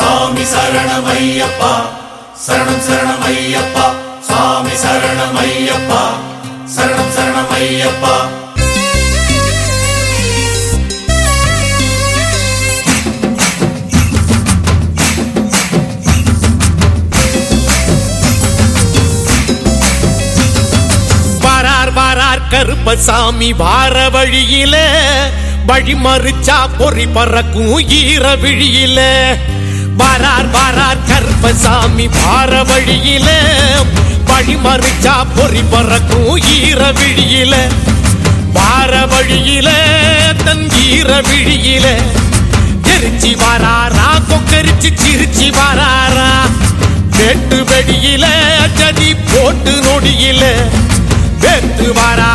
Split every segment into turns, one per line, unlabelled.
சாமி சரணம் ஐயப்பா சரணம் சரணம் ஐயப்பா சாமி சரணம் ஐயப்பா சரணம் சரணம் ஐயப்பா
கருப்பசாமி வார வழியில வழி மறிச்சா பொறி பறக்கும் ஈர விழியில. வரார் வரார் கர்பசாமி வார வழியில. வழி மறிச்சா பொறி பறக்கும் ஈர விழியில. வார வழியில தன் ஈர விழியில. தெரிச்சி வாராரா கொக்கரிச்சு சிரிச்சி வாராரா. வெட்டு வெடியில ஜதி போட்டு நொடியில. வெத்து வாராரா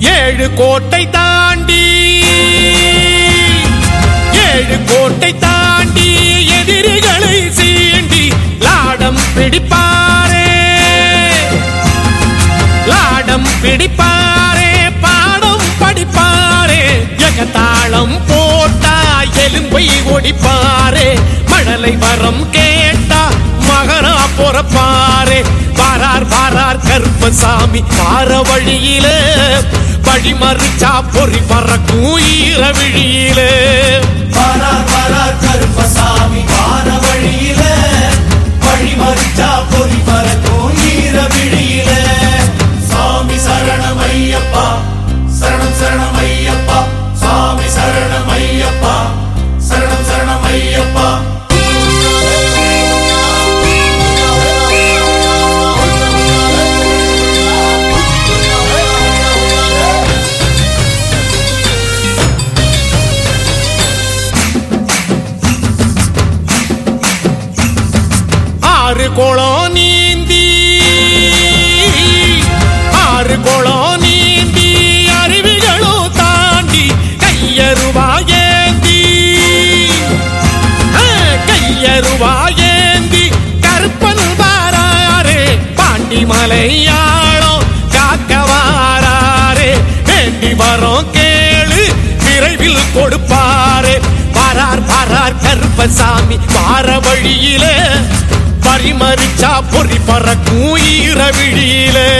ஏழு கோட்டை தாண்டி ஏழு கோட்டை தாண்டி எதிரிகளை சீண்டி லாடம் பிடிப்பாரே. லாடம் பிடிப்பாரே பாடம் படிப்பாரே. எகத்தாளம் போட்டா எலும்பை ஒடிப்பாரே. மழலை வரம் கேட்டா மகனா பொறப்பாரே. வாரார் வாரார் கருப்பசாமி வார வழியிலே வழி மறிச்சா பொறி பறக்கும் ஈர விழியில
வாரார் வாரார் கருப்பசாமி வார வழியில. வழி மறிச்சா பொறி பறக்கும் ஈர விழியில சாமி சரணம் ஐயப்பா சரணம் சரணம்
ஆறு குளம் நீந்தி. ஆறு குளம் நீந்தி அருவிகளும் தாண்டி கையருவாயேந்தி ஆ, கையருவாயேந்தி கருப்பன் வாராரே பாண்டி மலையாளம் காக்க வாராரே வேண்டி வரோம் கேளு விரைவில் கொடுப்பாரே. வாரார் வாரார் கருப்பசாமி வார வழியிலே பரிமறிச்சா பொறி பறக்கும் ஈர விழியிலே